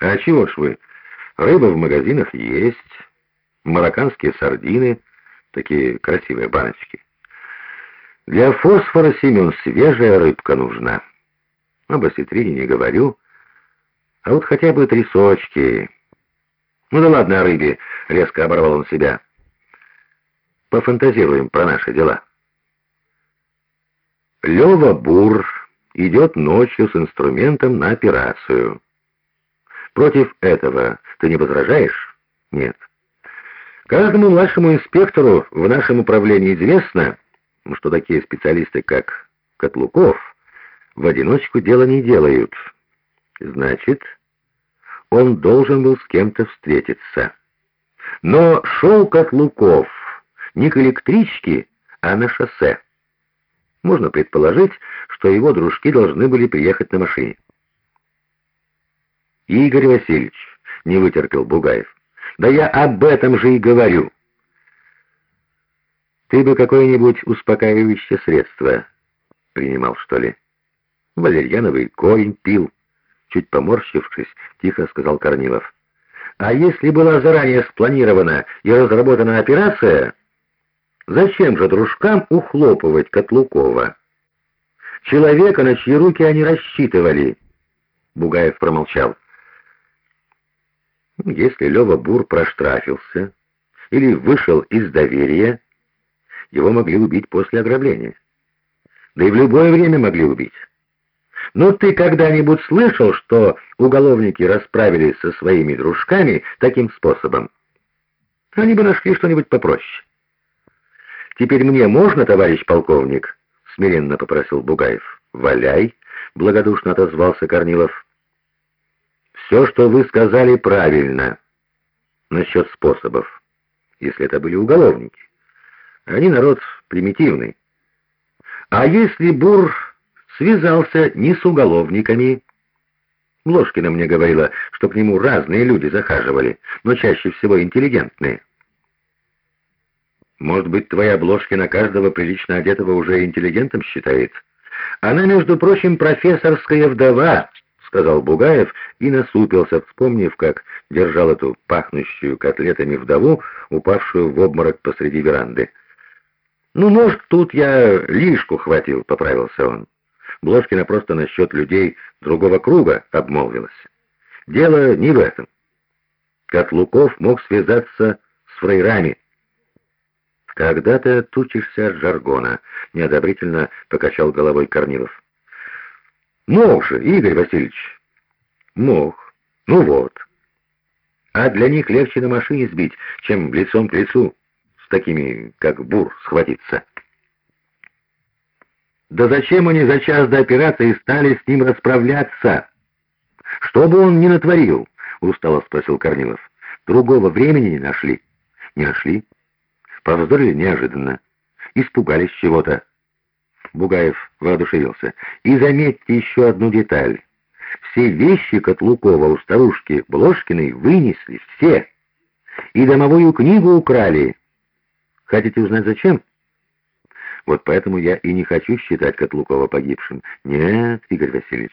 А чего ж вы? Рыба в магазинах есть, марокканские сардины, такие красивые баночки. Для фосфора, Семен, свежая рыбка нужна. Об осетрине не говорю, а вот хотя бы трясочки. Ну да ладно о рыбе, резко оборвал он себя. Пофантазируем про наши дела. Лева Бур идет ночью с инструментом на операцию. Против этого ты не возражаешь? Нет. Каждому младшему инспектору в нашем управлении известно, что такие специалисты, как Котлуков, в одиночку дело не делают. Значит, он должен был с кем-то встретиться. Но шел Котлуков не к электричке, а на шоссе. Можно предположить, что его дружки должны были приехать на машине. «Игорь Васильевич», — не вытерпел Бугаев, — «да я об этом же и говорю». «Ты бы какое-нибудь успокаивающее средство принимал, что ли?» «Валерьяновый корень пил», — чуть поморщившись, тихо сказал Корнилов. «А если была заранее спланирована и разработана операция, зачем же дружкам ухлопывать Котлукова? Человека, на чьи руки они рассчитывали?» Бугаев промолчал. Если Лева Бур проштрафился или вышел из доверия, его могли убить после ограбления. Да и в любое время могли убить. Но ты когда-нибудь слышал, что уголовники расправились со своими дружками таким способом? Они бы нашли что-нибудь попроще. «Теперь мне можно, товарищ полковник?» — смиренно попросил Бугаев. «Валяй», — благодушно отозвался Корнилов. Все, что вы сказали, правильно насчет способов, если это были уголовники. Они народ примитивный. А если Бур связался не с уголовниками? Ложкина мне говорила, что к нему разные люди захаживали, но чаще всего интеллигентные. Может быть, твоя Бложкина каждого прилично одетого уже интеллигентом считает? Она, между прочим, профессорская вдова, сказал Бугаев и насупился, вспомнив, как держал эту пахнущую котлетами вдову, упавшую в обморок посреди веранды. «Ну, может, тут я лишку хватил», — поправился он. Бложкина просто насчет людей другого круга обмолвилась. Дело не в этом. Котлуков мог связаться с фрейрами. «Когда ты отучишься от жаргона?» — неодобрительно покачал головой Корнилов. Мог же, Игорь Васильевич. Мог. Ну вот. А для них легче на машине сбить, чем лицом к лицу с такими, как Бур, схватиться. Да зачем они за час до операции стали с ним расправляться? Что бы он ни натворил, устало спросил Корнилов. Другого времени не нашли. Не нашли. Повздорили неожиданно. Испугались чего-то. Бугаев воодушевился. «И заметьте еще одну деталь. Все вещи Котлукова у старушки Бложкиной вынесли, все. И домовую книгу украли. Хотите узнать, зачем?» Вот поэтому я и не хочу считать Котлукова погибшим. Нет, Игорь Васильевич,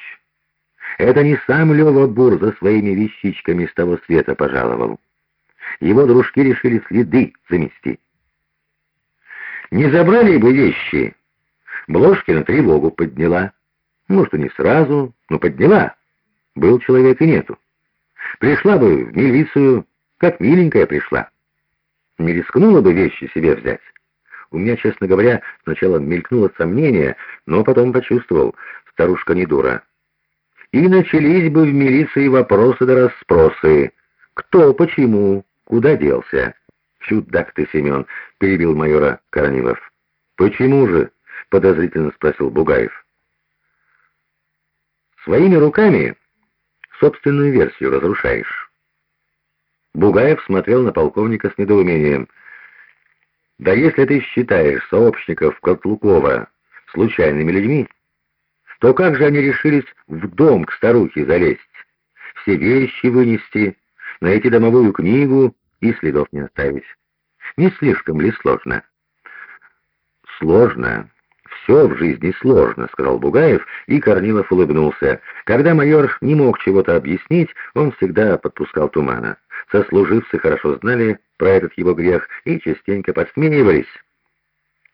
это не сам Лева Бур за своими вещичками с того света пожаловал. Его дружки решили следы замести. Не забрали бы вещи, Бложкина тревогу подняла. Может, и не сразу, но подняла. Был человек и нету. Пришла бы в милицию, как миленькая пришла. Не рискнула бы вещи себе взять. У меня, честно говоря, сначала мелькнуло сомнение, но потом почувствовал, старушка не дура. И начались бы в милиции вопросы да расспросы. Кто, почему, куда делся? Чудак ты, Семен, перебил майора Корнилов. Почему же? — подозрительно спросил Бугаев. «Своими руками собственную версию разрушаешь». Бугаев смотрел на полковника с недоумением. «Да если ты считаешь сообщников Котлукова случайными людьми, то как же они решились в дом к старухе залезть, все вещи вынести, найти домовую книгу и следов не оставить? Не слишком ли сложно?» «Сложно», «Все в жизни сложно», — сказал Бугаев, и Корнилов улыбнулся. Когда майор не мог чего-то объяснить, он всегда подпускал тумана. Сослуживцы хорошо знали про этот его грех и частенько подсмеивались.